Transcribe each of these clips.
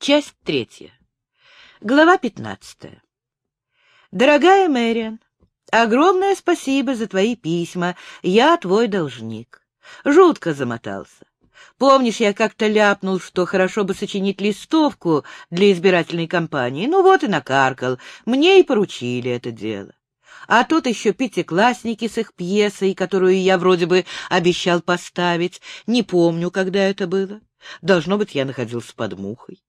Часть третья. Глава пятнадцатая. Дорогая Мэриан, огромное спасибо за твои письма. Я твой должник. Жутко замотался. Помнишь, я как-то ляпнул, что хорошо бы сочинить листовку для избирательной кампании? Ну вот и накаркал. Мне и поручили это дело. А тут еще пятиклассники с их пьесой, которую я вроде бы обещал поставить. Не помню, когда это было. Должно быть, я находился под мухой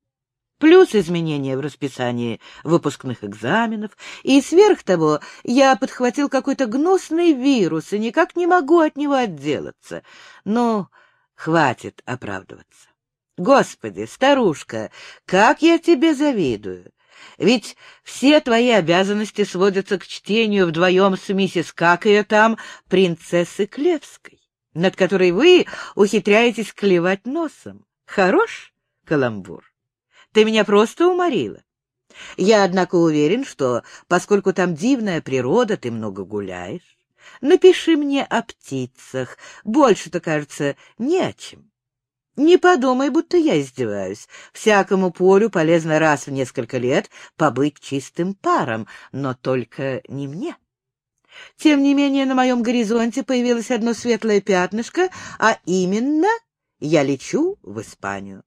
плюс изменения в расписании выпускных экзаменов, и сверх того я подхватил какой-то гнусный вирус и никак не могу от него отделаться. Но хватит оправдываться. Господи, старушка, как я тебе завидую! Ведь все твои обязанности сводятся к чтению вдвоем с миссис, как ее там, принцессы Клевской, над которой вы ухитряетесь клевать носом. Хорош каламбур? Ты меня просто уморила. Я, однако, уверен, что, поскольку там дивная природа, ты много гуляешь. Напиши мне о птицах. Больше-то, кажется, не о чем. Не подумай, будто я издеваюсь. Всякому полю полезно раз в несколько лет побыть чистым паром, но только не мне. Тем не менее, на моем горизонте появилось одно светлое пятнышко, а именно я лечу в Испанию.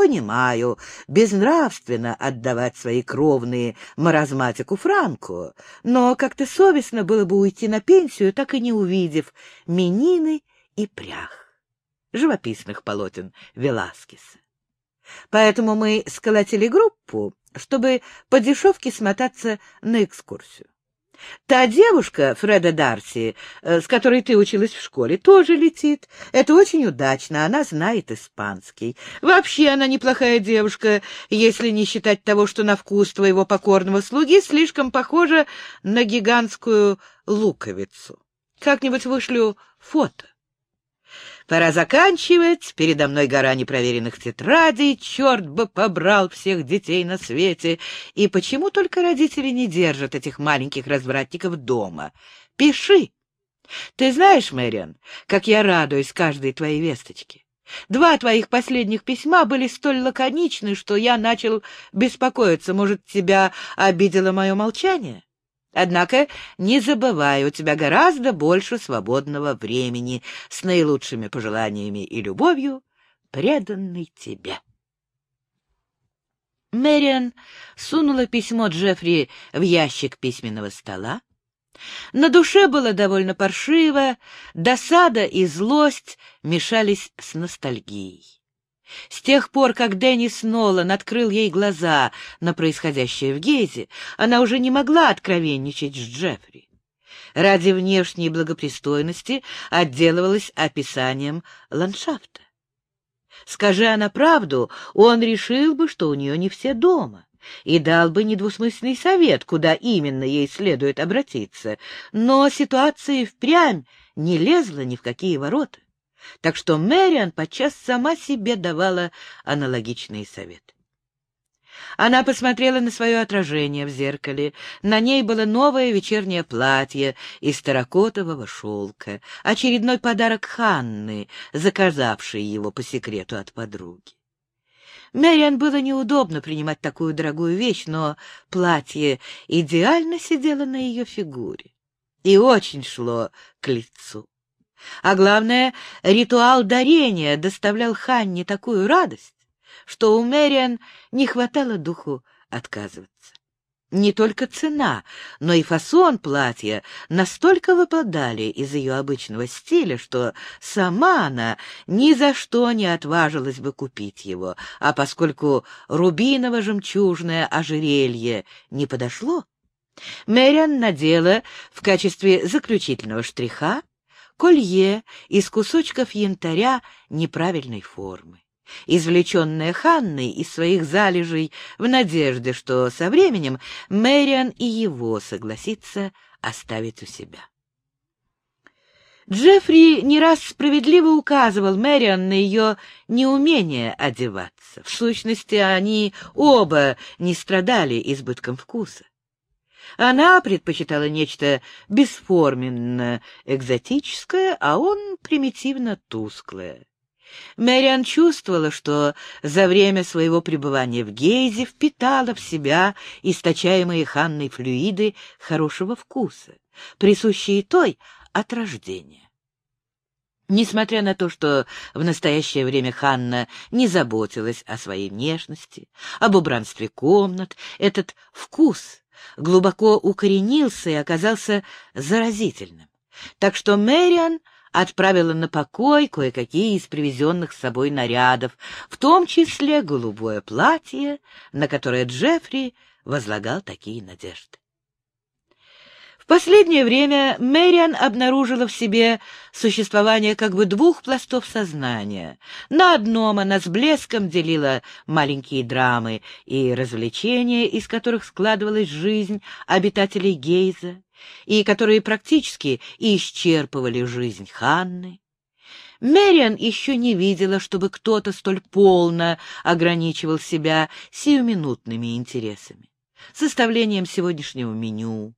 Понимаю, безнравственно отдавать свои кровные маразматику Франку, но как-то совестно было бы уйти на пенсию, так и не увидев менины и прях живописных полотен Веласкеса. Поэтому мы сколотили группу, чтобы по дешевке смотаться на экскурсию. Та девушка, Фреда Дарси, э, с которой ты училась в школе, тоже летит. Это очень удачно, она знает испанский. Вообще она неплохая девушка, если не считать того, что на вкус твоего покорного слуги слишком похожа на гигантскую луковицу. Как-нибудь вышлю фото. Пора заканчивать, передо мной гора непроверенных тетрадей, черт бы побрал всех детей на свете. И почему только родители не держат этих маленьких развратников дома? Пиши. Ты знаешь, Мэриан, как я радуюсь каждой твоей весточке. Два твоих последних письма были столь лаконичны, что я начал беспокоиться. Может, тебя обидело мое молчание? Однако не забывай, у тебя гораздо больше свободного времени. С наилучшими пожеланиями и любовью, преданный тебе. Мэриан сунула письмо Джеффри в ящик письменного стола. На душе было довольно паршиво, досада и злость мешались с ностальгией. С тех пор, как Деннис Нолан открыл ей глаза на происходящее в Гейзе, она уже не могла откровенничать с Джеффри. Ради внешней благопристойности отделывалась описанием ландшафта. Скажи она правду, он решил бы, что у нее не все дома, и дал бы недвусмысленный совет, куда именно ей следует обратиться. Но ситуация впрямь не лезла ни в какие ворота так что Мэриан подчас сама себе давала аналогичные советы. Она посмотрела на свое отражение в зеркале. На ней было новое вечернее платье из терракотового шелка, очередной подарок Ханны, заказавшей его по секрету от подруги. Мэриан было неудобно принимать такую дорогую вещь, но платье идеально сидело на ее фигуре и очень шло к лицу. А главное, ритуал дарения доставлял Ханне такую радость, что у Мэриан не хватало духу отказываться. Не только цена, но и фасон платья настолько выпадали из ее обычного стиля, что сама она ни за что не отважилась бы купить его, а поскольку рубиново-жемчужное ожерелье не подошло, Мэриан надела в качестве заключительного штриха колье из кусочков янтаря неправильной формы, извлеченное Ханной из своих залежей в надежде, что со временем Мэриан и его согласится оставить у себя. Джеффри не раз справедливо указывал Мэриан на ее неумение одеваться. В сущности, они оба не страдали избытком вкуса. Она предпочитала нечто бесформенно экзотическое, а он примитивно тусклое. Мэриан чувствовала, что за время своего пребывания в Гейзе впитала в себя источаемые Ханной флюиды хорошего вкуса, присущие той от рождения. Несмотря на то, что в настоящее время Ханна не заботилась о своей внешности, об убранстве комнат, этот вкус глубоко укоренился и оказался заразительным. Так что Мэриан отправила на покой кое-какие из привезенных с собой нарядов, в том числе голубое платье, на которое Джеффри возлагал такие надежды. Последнее время Мэриан обнаружила в себе существование как бы двух пластов сознания. На одном она с блеском делила маленькие драмы и развлечения, из которых складывалась жизнь обитателей Гейза и которые практически исчерпывали жизнь Ханны. Мэриан еще не видела, чтобы кто-то столь полно ограничивал себя сиюминутными интересами. Составлением сегодняшнего меню,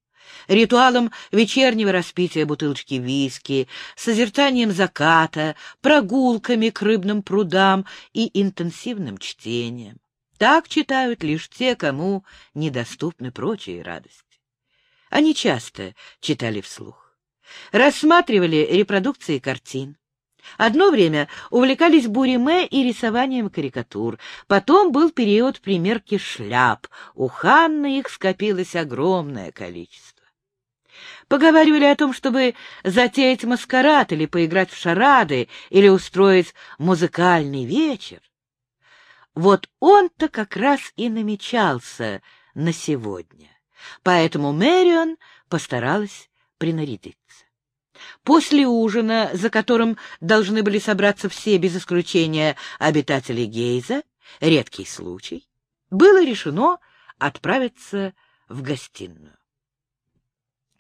ритуалом вечернего распития бутылочки виски, созерцанием заката, прогулками к рыбным прудам и интенсивным чтением. Так читают лишь те, кому недоступны прочие радости. Они часто читали вслух, рассматривали репродукции картин. Одно время увлекались буриме и рисованием карикатур. Потом был период примерки шляп. У Ханны их скопилось огромное количество. Поговаривали о том, чтобы затеять маскарад или поиграть в шарады, или устроить музыкальный вечер. Вот он-то как раз и намечался на сегодня. Поэтому Мэрион постаралась принарядиться. После ужина, за которым должны были собраться все, без исключения обитатели Гейза, редкий случай, было решено отправиться в гостиную.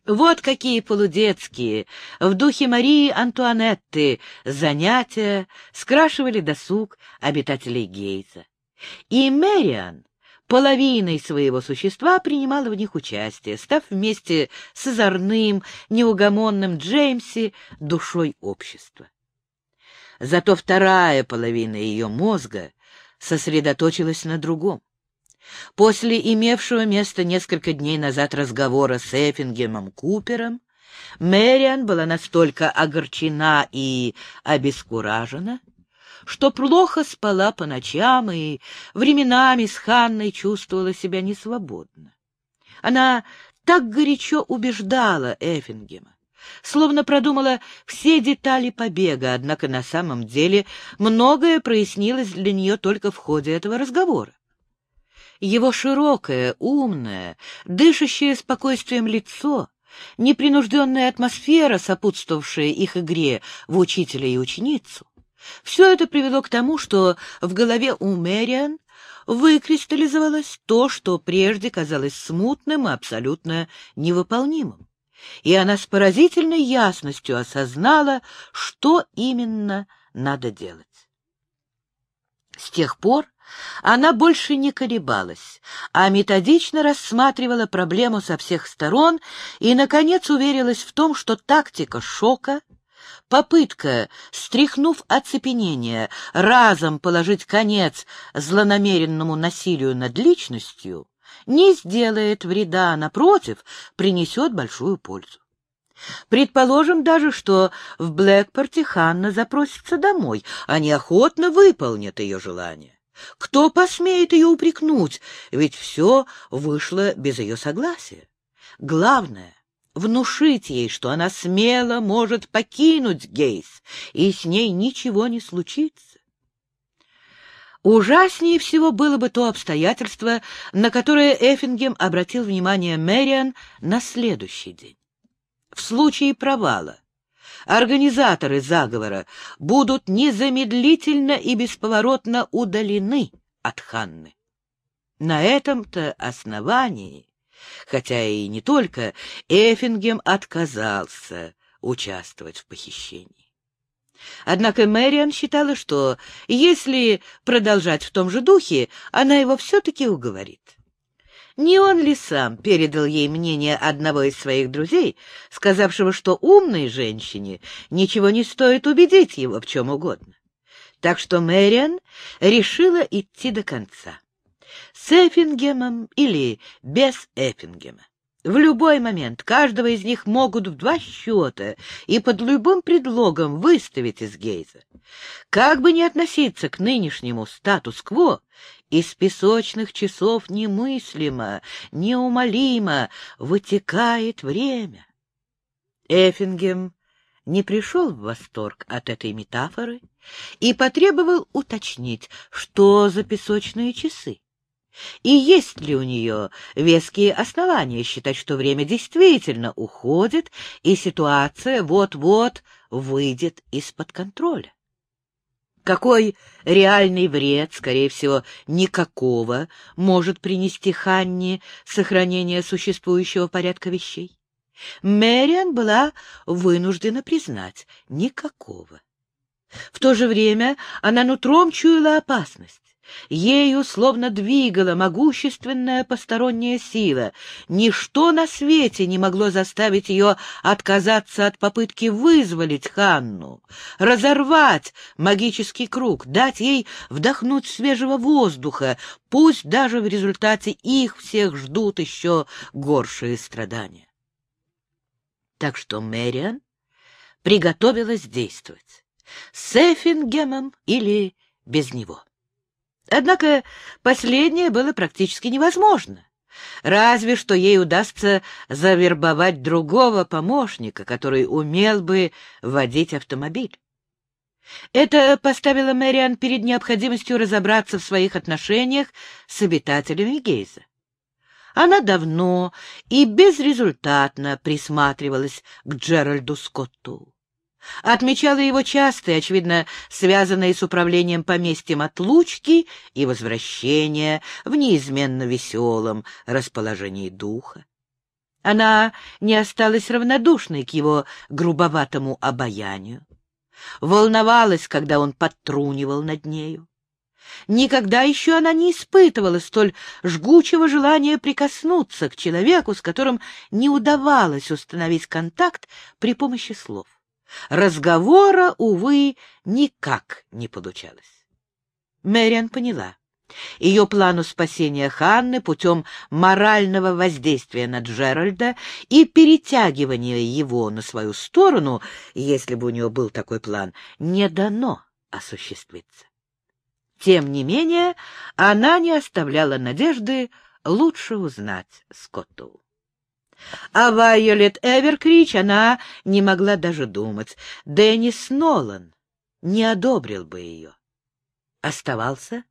Вот какие полудетские, в духе Марии Антуанетты, занятия скрашивали досуг обитателей Гейза. И Мэриан половиной своего существа принимала в них участие, став вместе с озорным, неугомонным Джеймси душой общества. Зато вторая половина ее мозга сосредоточилась на другом. После имевшего место несколько дней назад разговора с Эффингемом Купером, Мэриан была настолько огорчена и обескуражена, что плохо спала по ночам и временами с Ханной чувствовала себя несвободно. Она так горячо убеждала Эффингема, словно продумала все детали побега, однако на самом деле многое прояснилось для нее только в ходе этого разговора. Его широкое, умное, дышащее спокойствием лицо, непринужденная атмосфера, сопутствовавшая их игре в учителя и ученицу, все это привело к тому, что в голове у Мэриан выкристаллизовалось то, что прежде казалось смутным и абсолютно невыполнимым. И она с поразительной ясностью осознала, что именно надо делать. С тех пор она больше не колебалась, а методично рассматривала проблему со всех сторон и, наконец, уверилась в том, что тактика шока Попытка, стряхнув оцепенение, разом положить конец злонамеренному насилию над личностью, не сделает вреда, а, напротив, принесет большую пользу. Предположим даже, что в Блэкпорте Ханна запросится домой, они охотно выполнят ее желание. Кто посмеет ее упрекнуть, ведь все вышло без ее согласия. Главное внушить ей, что она смело может покинуть Гейс, и с ней ничего не случится. Ужаснее всего было бы то обстоятельство, на которое Эффингем обратил внимание Мэриан на следующий день. В случае провала организаторы заговора будут незамедлительно и бесповоротно удалены от Ханны. На этом-то основании хотя и не только, Эффингем отказался участвовать в похищении. Однако Мэриан считала, что если продолжать в том же духе, она его все-таки уговорит. Не он ли сам передал ей мнение одного из своих друзей, сказавшего, что умной женщине ничего не стоит убедить его в чем угодно? Так что Мэриан решила идти до конца. С Эффингемом или без Эффингема. В любой момент каждого из них могут в два счета и под любым предлогом выставить из Гейза. Как бы ни относиться к нынешнему статус-кво, из песочных часов немыслимо, неумолимо вытекает время. Эффингем не пришел в восторг от этой метафоры и потребовал уточнить, что за песочные часы. И есть ли у нее веские основания считать, что время действительно уходит, и ситуация вот-вот выйдет из-под контроля? Какой реальный вред, скорее всего, никакого, может принести Ханне сохранение существующего порядка вещей? Мэриан была вынуждена признать — никакого. В то же время она нутром чуяла опасность. Ею словно двигала могущественная посторонняя сила. Ничто на свете не могло заставить ее отказаться от попытки вызволить Ханну, разорвать магический круг, дать ей вдохнуть свежего воздуха, пусть даже в результате их всех ждут еще горшие страдания. Так что Мэриан приготовилась действовать. С Эффингемом или без него. Однако последнее было практически невозможно. Разве что ей удастся завербовать другого помощника, который умел бы водить автомобиль. Это поставило Мэриан перед необходимостью разобраться в своих отношениях с обитателями Гейза. Она давно и безрезультатно присматривалась к Джеральду Скотту. Отмечала его частые, очевидно, связанные с управлением поместьем отлучки и возвращения в неизменно веселом расположении духа. Она не осталась равнодушной к его грубоватому обаянию. Волновалась, когда он подтрунивал над нею. Никогда еще она не испытывала столь жгучего желания прикоснуться к человеку, с которым не удавалось установить контакт при помощи слов. Разговора, увы, никак не получалось. Мэриан поняла. Ее плану спасения Ханны путем морального воздействия на Джеральда и перетягивания его на свою сторону, если бы у нее был такой план, не дано осуществиться. Тем не менее, она не оставляла надежды лучше узнать Скотту. А Вайолет Эверкрич она не могла даже думать. Деннис Нолан не одобрил бы ее. Оставался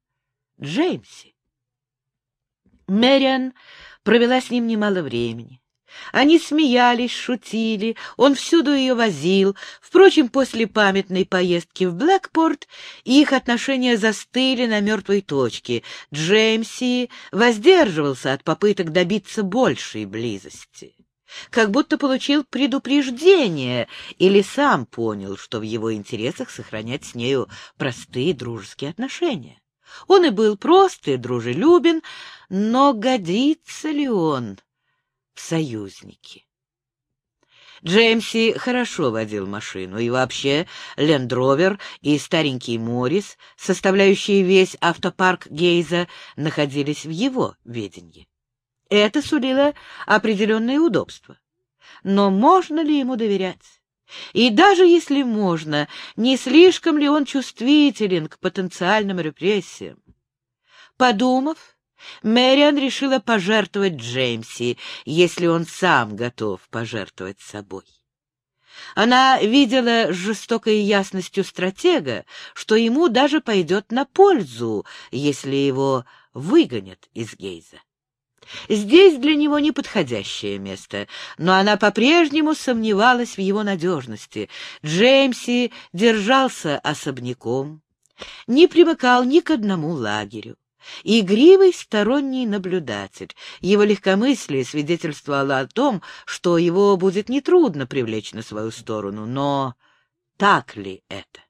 Джеймси. Мэриан провела с ним немало времени. Они смеялись, шутили, он всюду ее возил. Впрочем, после памятной поездки в Блэкпорт их отношения застыли на мертвой точке. Джеймси воздерживался от попыток добиться большей близости. Как будто получил предупреждение или сам понял, что в его интересах сохранять с нею простые дружеские отношения. Он и был прост и дружелюбен, но годится ли он союзники. Джеймси хорошо водил машину, и вообще Лендровер и старенький Моррис, составляющие весь автопарк Гейза, находились в его ведении. Это сулило определенное удобство. Но можно ли ему доверять? И даже если можно, не слишком ли он чувствителен к потенциальным репрессиям? Подумав, Мэриан решила пожертвовать Джеймси, если он сам готов пожертвовать собой. Она видела с жестокой ясностью стратега, что ему даже пойдет на пользу, если его выгонят из Гейза. Здесь для него неподходящее место, но она по-прежнему сомневалась в его надежности. Джеймси держался особняком, не примыкал ни к одному лагерю. Игривый сторонний наблюдатель. Его легкомыслие свидетельствовало о том, что его будет нетрудно привлечь на свою сторону. Но так ли это?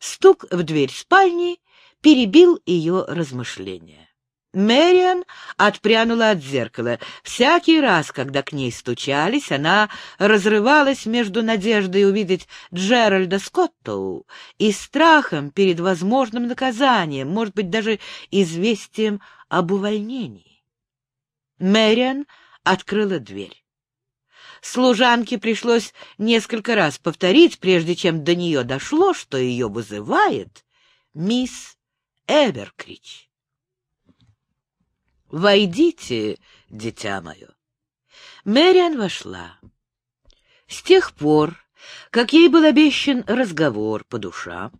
Стук в дверь спальни перебил ее размышления. Мэриан отпрянула от зеркала. Всякий раз, когда к ней стучались, она разрывалась между надеждой увидеть Джеральда Скоттоу и страхом перед возможным наказанием, может быть, даже известием об увольнении. Мэриан открыла дверь. Служанке пришлось несколько раз повторить, прежде чем до нее дошло, что ее вызывает мисс Эверкрич. «Войдите, дитя мое». Мэриан вошла. С тех пор, как ей был обещан разговор по душам,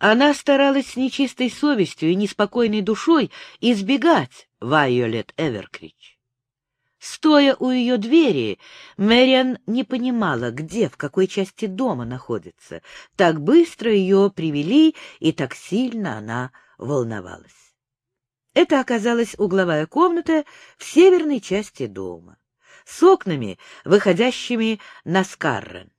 она старалась с нечистой совестью и неспокойной душой избегать Вайолет Эверкрич. Стоя у ее двери, Мэриан не понимала, где, в какой части дома находится. Так быстро ее привели, и так сильно она волновалась. Это оказалась угловая комната в северной части дома, с окнами, выходящими на Скаррен.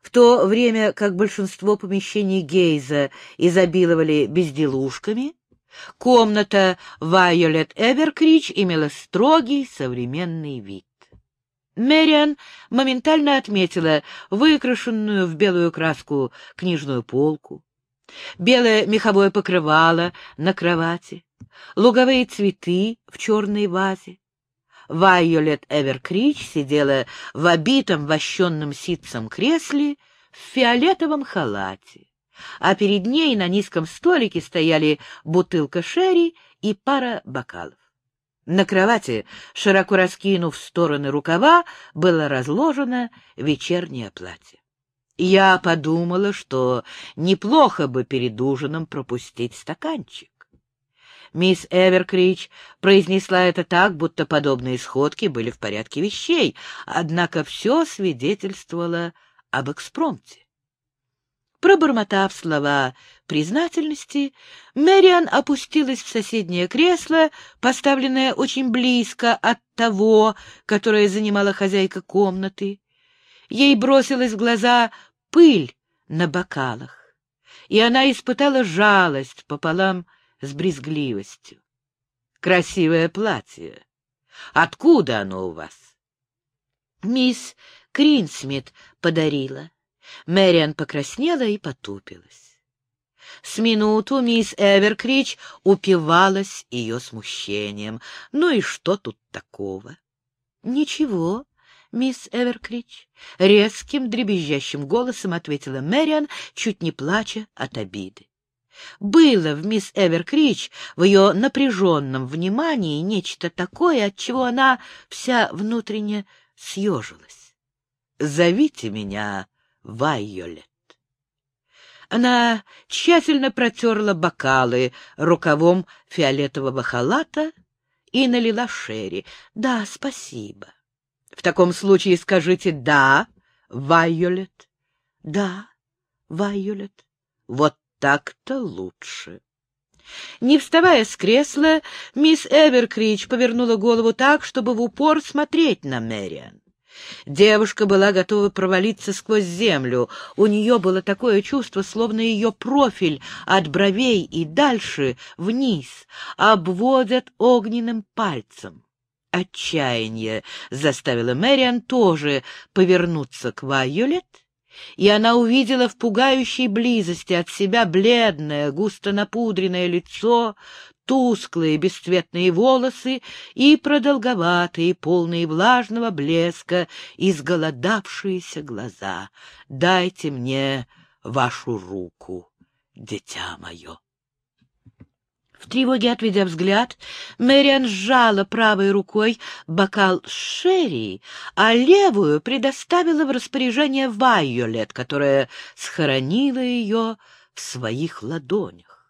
В то время как большинство помещений Гейза изобиловали безделушками, комната Вайолет Эверкрич имела строгий современный вид. Мэриан моментально отметила выкрашенную в белую краску книжную полку, белое меховое покрывало на кровати, луговые цветы в черной вазе. Вайолет Эверкрич сидела в обитом вощенном ситцем кресле в фиолетовом халате, а перед ней на низком столике стояли бутылка шерри и пара бокалов. На кровати, широко раскинув в стороны рукава, было разложено вечернее платье. Я подумала, что неплохо бы перед ужином пропустить стаканчик. Мисс Эверкрич произнесла это так, будто подобные сходки были в порядке вещей, однако все свидетельствовало об экспромте. Пробормотав слова признательности, Мэриан опустилась в соседнее кресло, поставленное очень близко от того, которое занимала хозяйка комнаты. Ей бросилась в глаза пыль на бокалах, и она испытала жалость пополам с брезгливостью. Красивое платье. Откуда оно у вас? Мисс Кринсмит подарила. Мэриан покраснела и потупилась. С минуту мисс Эверкрич упивалась ее смущением. Ну и что тут такого? — Ничего, мисс Эверкрич, — резким дребезжащим голосом ответила Мэриан, чуть не плача от обиды. Было в мисс Эверкрич в ее напряженном внимании нечто такое, от чего она вся внутренне съежилась. «Зовите меня Вайолет». Она тщательно протерла бокалы рукавом фиолетового халата и налила Шерри. «Да, спасибо». «В таком случае скажите «да», Вайолет». «Да, Вайолет». «Вот так-то лучше. Не вставая с кресла, мисс Эверкрич повернула голову так, чтобы в упор смотреть на Мэриан. Девушка была готова провалиться сквозь землю. У нее было такое чувство, словно ее профиль от бровей и дальше, вниз, обводят огненным пальцем. Отчаяние заставило Мэриан тоже повернуться к Вайолет и она увидела в пугающей близости от себя бледное, густо напудренное лицо, тусклые бесцветные волосы и продолговатые, полные влажного блеска, изголодавшиеся глаза. «Дайте мне вашу руку, дитя мое». Тревоге, отведя взгляд, Мэриан сжала правой рукой бокал шерри, а левую предоставила в распоряжение Вайолет, которая схоронила ее в своих ладонях.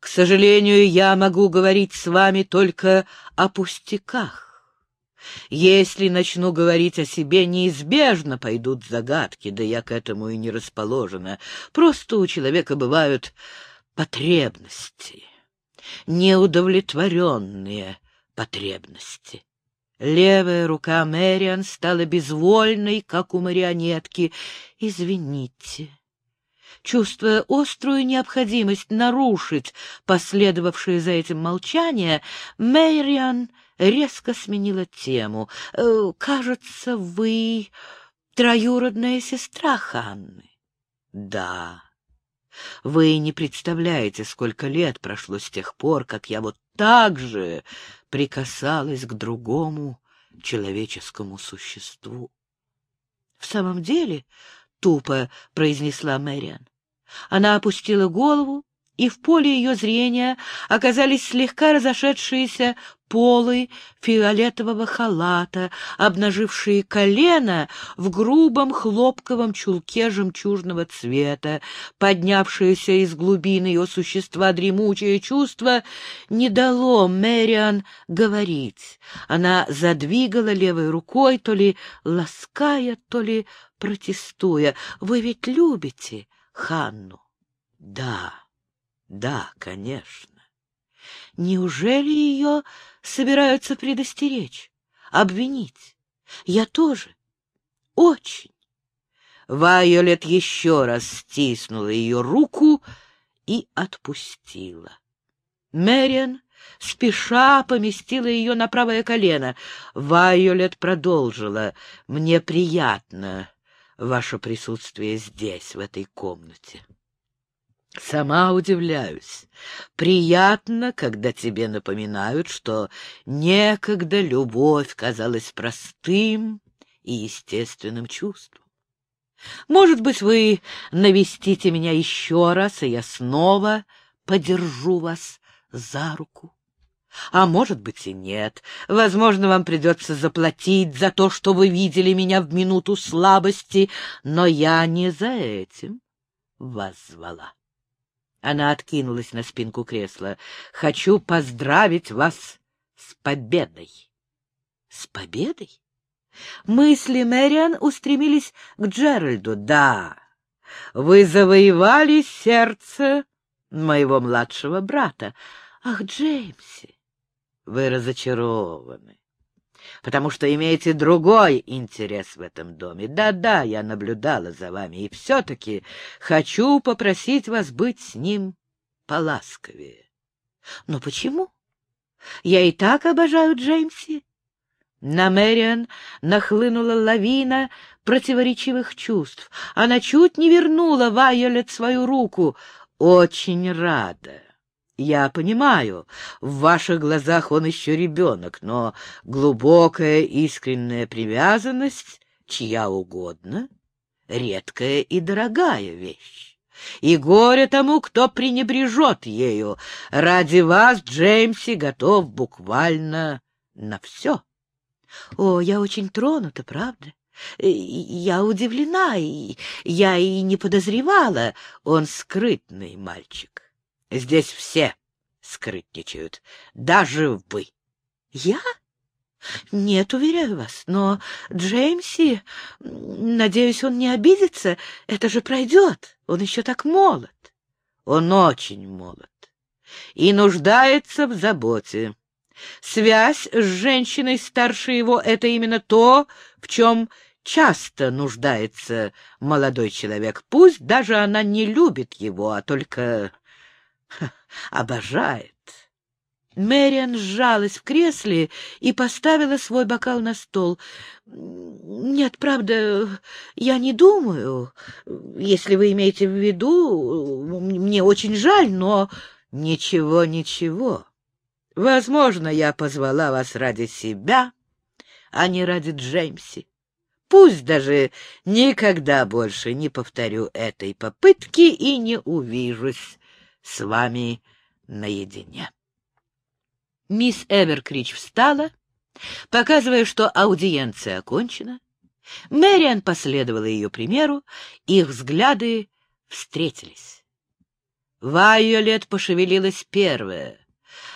«К сожалению, я могу говорить с вами только о пустяках. Если начну говорить о себе, неизбежно пойдут загадки, да я к этому и не расположена. Просто у человека бывают потребности, неудовлетворенные потребности. Левая рука Мэриан стала безвольной, как у марионетки. «Извините». Чувствуя острую необходимость нарушить последовавшее за этим молчание, Мэриан резко сменила тему. «Э, «Кажется, вы троюродная сестра Ханны». «Да». Вы не представляете, сколько лет прошло с тех пор, как я вот так же прикасалась к другому человеческому существу. — В самом деле, — тупо произнесла Мэриан. Она опустила голову и в поле ее зрения оказались слегка разошедшиеся полы фиолетового халата, обнажившие колено в грубом хлопковом чулке жемчужного цвета, поднявшееся из глубины ее существа дремучее чувство, не дало Мэриан говорить. Она задвигала левой рукой, то ли лаская, то ли протестуя. «Вы ведь любите Ханну?» «Да». Да, конечно. Неужели ее собираются предостеречь, обвинить? Я тоже. Очень. Вайолет еще раз стиснула ее руку и отпустила. Мэриан спеша поместила ее на правое колено. Вайолет продолжила. «Мне приятно ваше присутствие здесь, в этой комнате». Сама удивляюсь. Приятно, когда тебе напоминают, что некогда любовь казалась простым и естественным чувством. Может быть, вы навестите меня еще раз, и я снова подержу вас за руку. А может быть и нет. Возможно, вам придется заплатить за то, что вы видели меня в минуту слабости, но я не за этим вас звала. Она откинулась на спинку кресла. «Хочу поздравить вас с победой!» «С победой?» Мысли Мэриан устремились к Джеральду. «Да, вы завоевали сердце моего младшего брата. Ах, Джеймси, вы разочарованы потому что имеете другой интерес в этом доме. Да-да, я наблюдала за вами, и все-таки хочу попросить вас быть с ним поласковее. Но почему? Я и так обожаю Джеймси. На Мэриан нахлынула лавина противоречивых чувств. Она чуть не вернула Вайолет свою руку. Очень рада. Я понимаю, в ваших глазах он еще ребенок, но глубокая искренняя привязанность, чья угодно, редкая и дорогая вещь. И горе тому, кто пренебрежет ею. Ради вас Джеймси готов буквально на все. О, я очень тронута, правда? Я удивлена, и я и не подозревала. Он скрытный мальчик. Здесь все скрытничают, даже вы. Я? Нет, уверяю вас, но Джеймси, надеюсь, он не обидится, это же пройдет, он еще так молод. Он очень молод и нуждается в заботе. Связь с женщиной старше его — это именно то, в чем часто нуждается молодой человек. Пусть даже она не любит его, а только обожает. Мэриан сжалась в кресле и поставила свой бокал на стол. «Нет, правда, я не думаю. Если вы имеете в виду, мне очень жаль, но...» «Ничего, ничего. Возможно, я позвала вас ради себя, а не ради Джеймси. Пусть даже никогда больше не повторю этой попытки и не увижусь с вами наедине. Мисс Эверкрич встала, показывая, что аудиенция окончена. Мэриан последовала ее примеру, их взгляды встретились. Вайолет пошевелилась первая.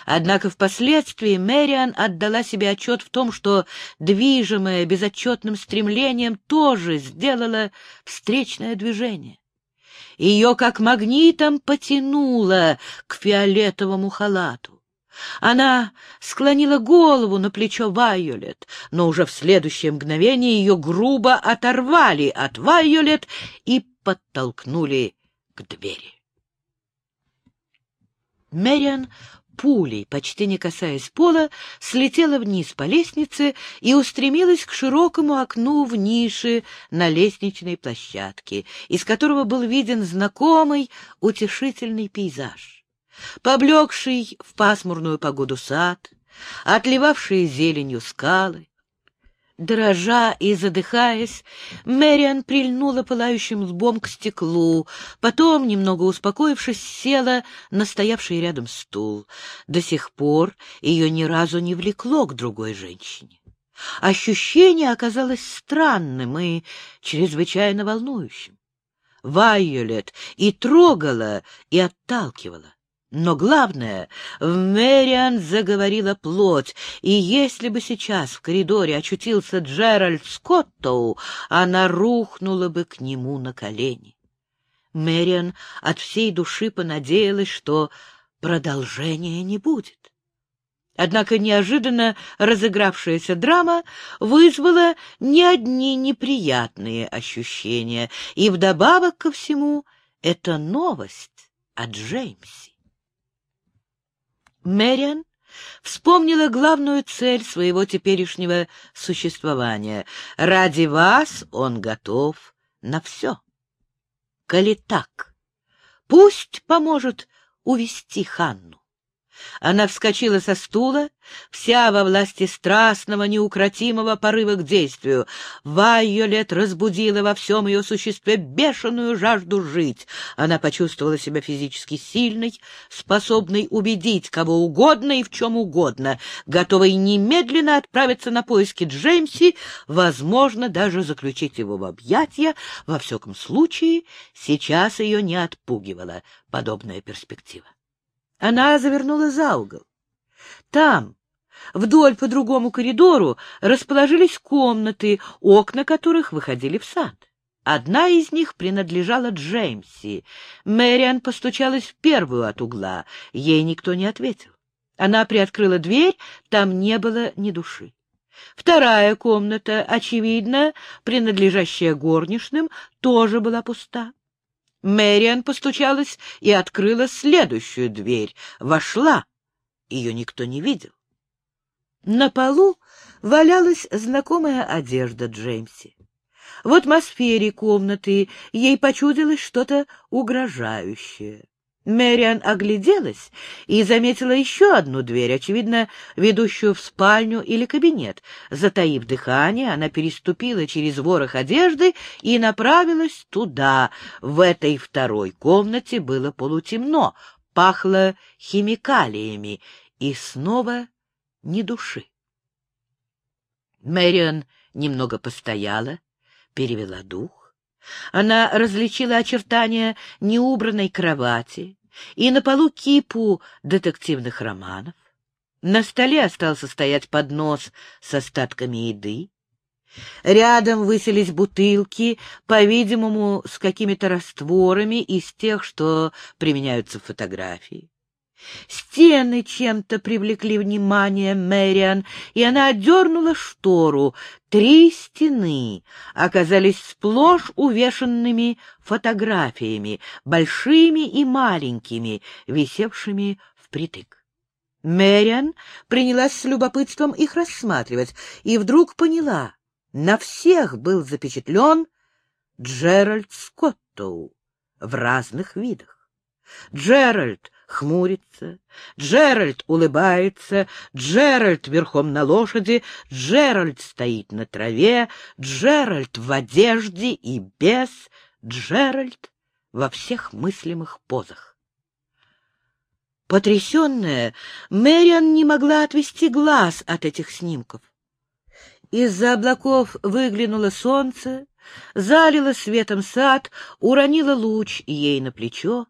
Однако впоследствии Мэриан отдала себе отчет в том, что, движимая безотчетным стремлением, тоже сделала встречное движение. Ее как магнитом потянуло к фиолетовому халату. Она склонила голову на плечо Вайолет, но уже в следующее мгновение ее грубо оторвали от Вайолет и подтолкнули к двери. Мэриан пулей, почти не касаясь пола, слетела вниз по лестнице и устремилась к широкому окну в нише на лестничной площадке, из которого был виден знакомый утешительный пейзаж. Поблекший в пасмурную погоду сад, отливавшие зеленью скалы, Дрожа и задыхаясь, Мэриан прильнула пылающим лбом к стеклу, потом, немного успокоившись, села на стоявший рядом стул. До сих пор ее ни разу не влекло к другой женщине. Ощущение оказалось странным и чрезвычайно волнующим. Вайолет и трогала, и отталкивала. Но главное, в Мэриан заговорила плоть, и если бы сейчас в коридоре очутился Джеральд Скоттоу, она рухнула бы к нему на колени. Мэриан от всей души понадеялась, что продолжения не будет. Однако неожиданно разыгравшаяся драма вызвала не одни неприятные ощущения, и вдобавок ко всему это новость о Джеймсе. Мэриан вспомнила главную цель своего теперешнего существования. Ради вас он готов на все. Коли так, пусть поможет увести Ханну. Она вскочила со стула, вся во власти страстного, неукротимого порыва к действию. Вайолет разбудила во всем ее существе бешеную жажду жить. Она почувствовала себя физически сильной, способной убедить кого угодно и в чем угодно, готовой немедленно отправиться на поиски Джеймси, возможно, даже заключить его в объятия. Во всяком случае, сейчас ее не отпугивала подобная перспектива. Она завернула за угол. Там, вдоль по другому коридору, расположились комнаты, окна которых выходили в сад. Одна из них принадлежала Джеймси. Мэриан постучалась в первую от угла. Ей никто не ответил. Она приоткрыла дверь, там не было ни души. Вторая комната, очевидно, принадлежащая горничным, тоже была пуста. Мэриан постучалась и открыла следующую дверь. Вошла. Ее никто не видел. На полу валялась знакомая одежда Джеймси. В атмосфере комнаты ей почудилось что-то угрожающее. Мэриан огляделась и заметила еще одну дверь, очевидно, ведущую в спальню или кабинет. Затаив дыхание, она переступила через ворох одежды и направилась туда. В этой второй комнате было полутемно, пахло химикалиями, и снова ни души. Мэриан немного постояла, перевела дух. Она различила очертания неубранной кровати, и на полу кипу детективных романов. На столе остался стоять поднос с остатками еды. Рядом высились бутылки, по-видимому, с какими-то растворами из тех, что применяются в фотографии. Стены чем-то привлекли внимание Мэриан, и она отдернула штору. Три стены оказались сплошь увешанными фотографиями, большими и маленькими, висевшими впритык. Мэриан принялась с любопытством их рассматривать и вдруг поняла, на всех был запечатлен Джеральд Скоттоу в разных видах. Джеральд хмурится, Джеральд улыбается, Джеральд верхом на лошади, Джеральд стоит на траве, Джеральд в одежде и без, Джеральд во всех мыслимых позах. Потрясенная, Мэриан не могла отвести глаз от этих снимков. Из-за облаков выглянуло солнце, залило светом сад, уронило луч ей на плечо.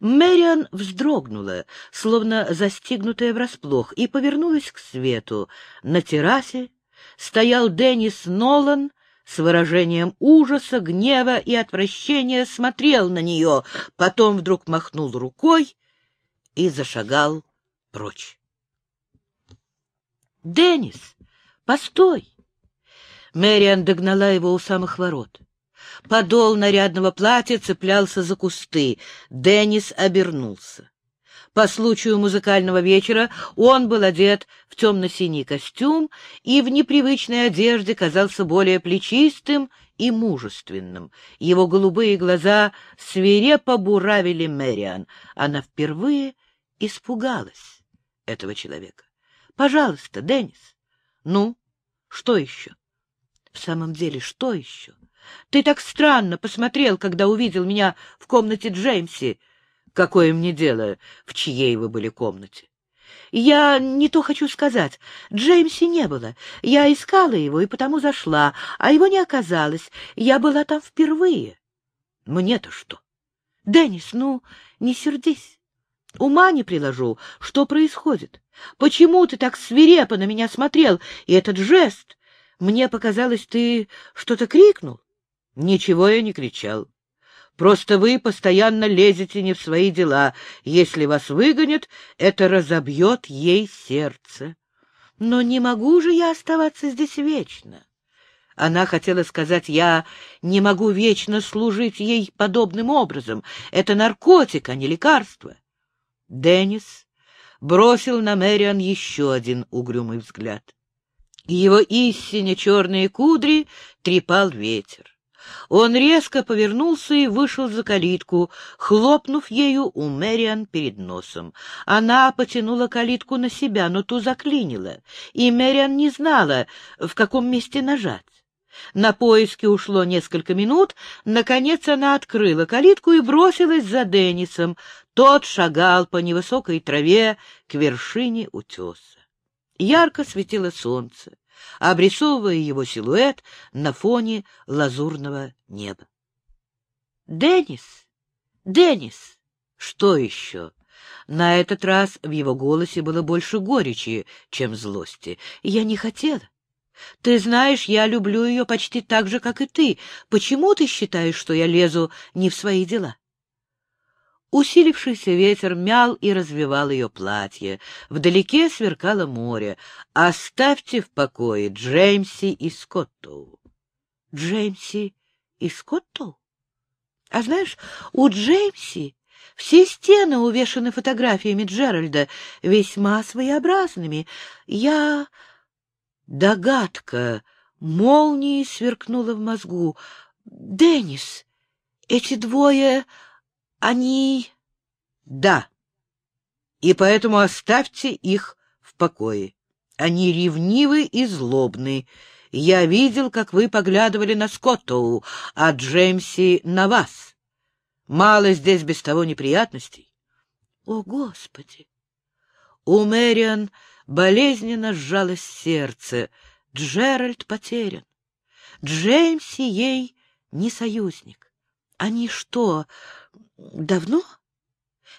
Мэриан вздрогнула, словно застигнутая врасплох, и повернулась к свету. На террасе стоял Деннис Нолан с выражением ужаса, гнева и отвращения, смотрел на нее, потом вдруг махнул рукой и зашагал прочь. «Деннис, постой!» Мэриан догнала его у самых ворот. Подол нарядного платья цеплялся за кусты. Деннис обернулся. По случаю музыкального вечера он был одет в темно-синий костюм и в непривычной одежде казался более плечистым и мужественным. Его голубые глаза свирепо буравили Мэриан. Она впервые испугалась этого человека. — Пожалуйста, Деннис. Ну, что еще? — В самом деле, что еще? Ты так странно посмотрел, когда увидел меня в комнате Джеймси. Какое мне дело, в чьей вы были комнате? Я не то хочу сказать. Джеймси не было. Я искала его и потому зашла, а его не оказалось. Я была там впервые. Мне-то что? Деннис, ну, не сердись. Ума не приложу, что происходит. Почему ты так свирепо на меня смотрел, и этот жест? Мне показалось, ты что-то крикнул. Ничего я не кричал. Просто вы постоянно лезете не в свои дела. Если вас выгонят, это разобьет ей сердце. Но не могу же я оставаться здесь вечно. Она хотела сказать, я не могу вечно служить ей подобным образом. Это наркотик, а не лекарство. Деннис бросил на Мэриан еще один угрюмый взгляд. Его истине черные кудри трепал ветер. Он резко повернулся и вышел за калитку, хлопнув ею у Мэриан перед носом. Она потянула калитку на себя, но ту заклинила, и Мэриан не знала, в каком месте нажать. На поиски ушло несколько минут. Наконец она открыла калитку и бросилась за Деннисом. Тот шагал по невысокой траве к вершине утеса. Ярко светило солнце обрисовывая его силуэт на фоне лазурного неба. «Деннис! Деннис!» «Что еще?» На этот раз в его голосе было больше горечи, чем злости. «Я не хотела. Ты знаешь, я люблю ее почти так же, как и ты. Почему ты считаешь, что я лезу не в свои дела?» Усилившийся ветер мял и развивал ее платье. Вдалеке сверкало море. Оставьте в покое Джеймси и Скоттоу. Джеймси и Скоттоу? А знаешь, у Джеймси все стены увешаны фотографиями Джеральда, весьма своеобразными. Я... Догадка молнией сверкнула в мозгу. Деннис, эти двое они... Да. И поэтому оставьте их в покое. Они ревнивы и злобны. Я видел, как вы поглядывали на Скоттоу, а Джеймси на вас. Мало здесь без того неприятностей. О, Господи! У Мэриан болезненно сжалось сердце. Джеральд потерян. Джеймси ей не союзник. Они что, Давно?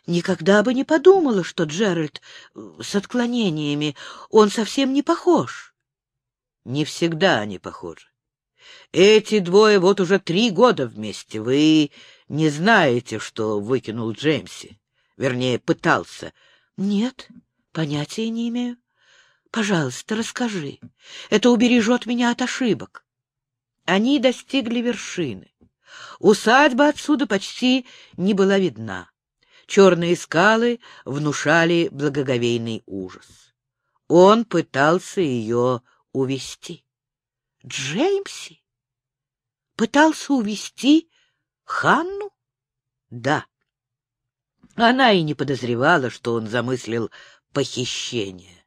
Никогда бы не подумала, что Джеральд э, с отклонениями. Он совсем не похож. Не всегда они похожи. Эти двое вот уже три года вместе. Вы не знаете, что выкинул Джеймси. Вернее, пытался. Нет, понятия не имею. Пожалуйста, расскажи. Это убережет меня от ошибок. Они достигли вершины. Усадьба отсюда почти не была видна. Черные скалы внушали благоговейный ужас. Он пытался ее увести. Джеймси? Пытался увести Ханну? Да. Она и не подозревала, что он замыслил похищение.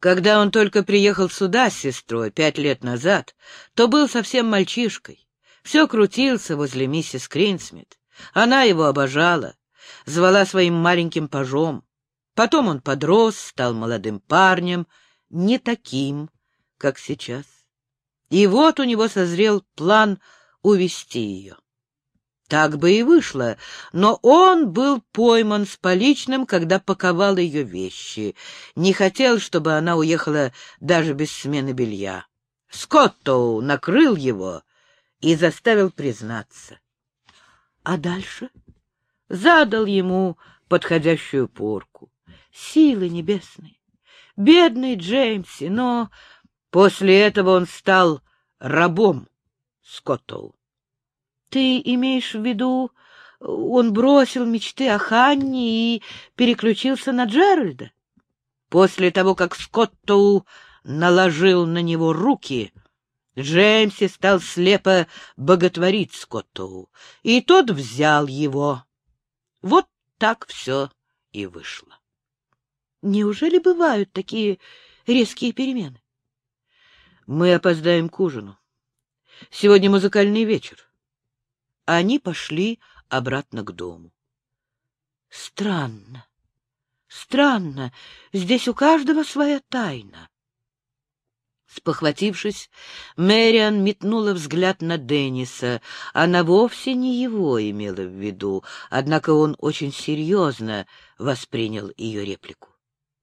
Когда он только приехал сюда с сестрой пять лет назад, то был совсем мальчишкой все крутился возле миссис Кринсмит. Она его обожала, звала своим маленьким пажом. Потом он подрос, стал молодым парнем, не таким, как сейчас. И вот у него созрел план увести ее. Так бы и вышло, но он был пойман с поличным, когда паковал ее вещи. Не хотел, чтобы она уехала даже без смены белья. Скоттоу накрыл его и заставил признаться. А дальше задал ему подходящую порку. Силы небесные, бедный Джеймси, но после этого он стал рабом Скоттоу. Ты имеешь в виду, он бросил мечты о Ханне и переключился на Джеральда? После того, как Скоттоу наложил на него руки, Джеймси стал слепо боготворить Скоттоу, и тот взял его. Вот так все и вышло. Неужели бывают такие резкие перемены? Мы опоздаем к ужину. Сегодня музыкальный вечер. Они пошли обратно к дому. Странно, странно, здесь у каждого своя тайна. Спохватившись, Мэриан метнула взгляд на Денниса. Она вовсе не его имела в виду, однако он очень серьезно воспринял ее реплику.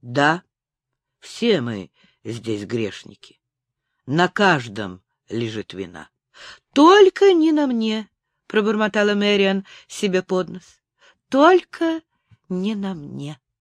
Да, все мы здесь грешники. На каждом лежит вина. Только не на мне, — пробормотала Мэриан себе под нос. Только не на мне.